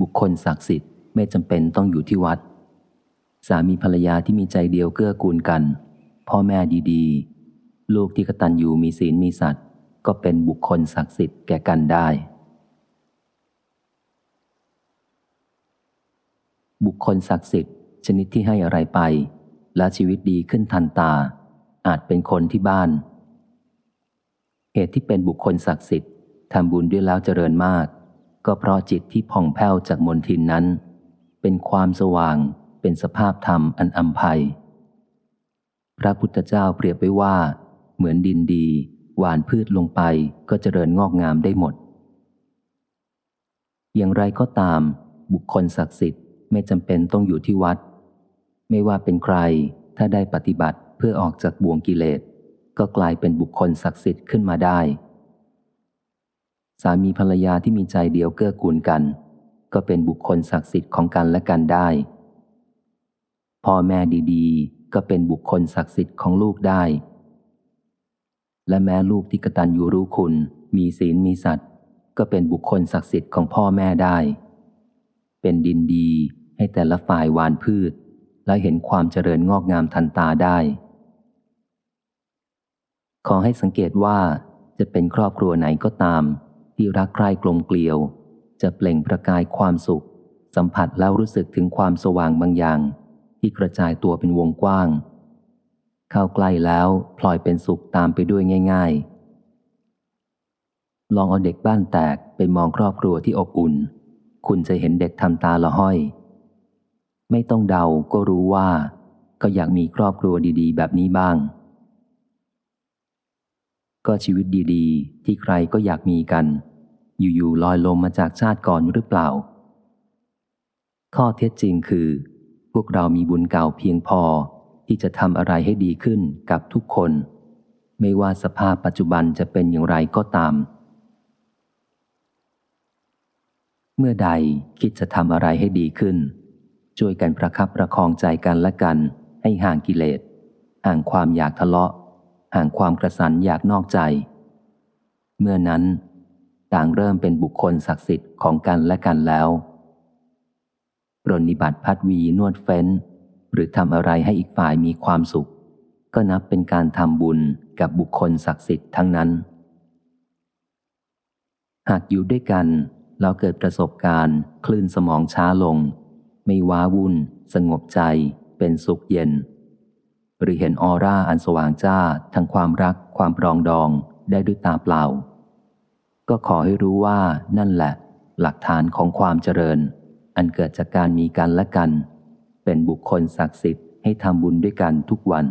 บุคคลศักดิ์สิทธิ์ไม่จำเป็นต้องอยู่ที่วัด สามีภรรยาที่มีใจเดียวเกื้อกูลกัน พ่อแม่ดีๆ ลูกที่กตัญญูมีศีลมีสัตว์ ก็เป็นบุคคลศักดิ์สิทธิ์แก่กันได้ บุคคลศักดิ์สิทธิ์ ชนิดที่ให้อะไรไป และชีวิตดีขึ้นทันตา อาจเป็นคนที่บ้าน เหตุที่เป็นบุคคลศักดิ์สิทธิ์ทำบุญด้วยแล้วเจริญมาก ก็เพราะจิตที่ผ่องแผ้วจากมนทินนั้น เป็นความสว่าง เป็นสภาพธรรมอันอัมภัย พระพุทธเจ้าเปรียบไว้ว่า เหมือนดินดี หวานพืชลงไปก็เจริญงอกงามได้หมด อย่างไรก็ตาม บุคคลศักดิ์สิทธิ์ไม่จำเป็นต้องอยู่ที่วัด ไม่ว่าเป็นใครถ้าได้ปฏิบัติเพื่อออกจากบ่วงกิเลสก็กลายเป็นบุคคลศักดิ์สิทธิ์ขึ้นมาได้ สามีภรรยาที่มีใจเดียวเกื้อกูลกัน ก็เป็นบุคคลศักดิ์สิทธิ์ของกันและกันได้ พ่อแม่ดีๆ ก็เป็นบุคคลศักดิ์สิทธิ์ของลูกได้ และแม้ลูกที่กตัญญูรู้คุณ มีศีลมีสัตว์ ก็เป็นบุคคลศักดิ์สิทธิ์ของพ่อแม่ได้ เป็นดินดีให้แต่ละฝ่ายหวานพืช และเห็นความเจริญงอกงามทันตาได้ขอให้สังเกตว่าจะเป็นครอบครัวไหนก็ตาม ที่รักใคร่กลมเกลียว จะเปล่งประกายความสุข สัมผัสแล้วรู้สึกถึงความสว่างบางอย่าง ที่กระจายตัวเป็นวงกว้าง เข้าใกล้แล้วพลอยเป็นสุขตามไปด้วยง่าย ๆ ลองเอาเด็กบ้านแตกไปมองครอบครัวที่อบอุ่น คุณจะเห็นเด็กทำตาละห้อย ไม่ต้องเดาก็รู้ว่า ก็อยากมีครอบครัวดี ๆ แบบนี้บ้างก็ชีวิตดี ๆ ที่ใครก็อยากมีกัน อยู่ๆลอยลมมาจากชาติก่อนหรือเปล่า ข้อเท็จจริงคือ พวกเรามีบุญเก่าเพียงพอที่จะทำอะไรให้ดีขึ้นกับทุกคน ไม่ว่าสภาพปัจจุบันจะเป็นอย่างไรก็ตาม เมื่อใดคิดจะทำอะไรให้ดีขึ้น ช่วยกันประคับประคองใจกันและกัน ให้ห่างกิเลส ห่างความอยากทะเลาะ ห่างความกระสันอยากนอกใจ เมื่อนั้น ต่างเริ่มเป็นบุคคลศักดิ์สิทธิ์ของกันและกันแล้วรนิบัติพัดวีนวดเฟ้น หรือทำอะไรให้อีกฝ่ายมีความสุข ก็นับเป็นการทำบุญกับบุคคลศักดิ์สิทธิ์ทั้งนั้น หากอยู่ด้วยกันแล้วเกิดประสบการณ์ คลื่นสมองช้าลง ไม่ว้าวุ่น สงบใจ เป็นสุขเย็น หรือเห็นออร่าอันสว่างจ้าทั้งความรักความปรองดองได้ด้วยตาเปล่า ก็ขอให้รู้ว่านั่นแหละ หลักฐานของความเจริญ อันเกิดจากการมีกันและกัน เป็นบุคคลศักดิ์สิทธิ์ให้ทำบุญด้วยกันทุกวัน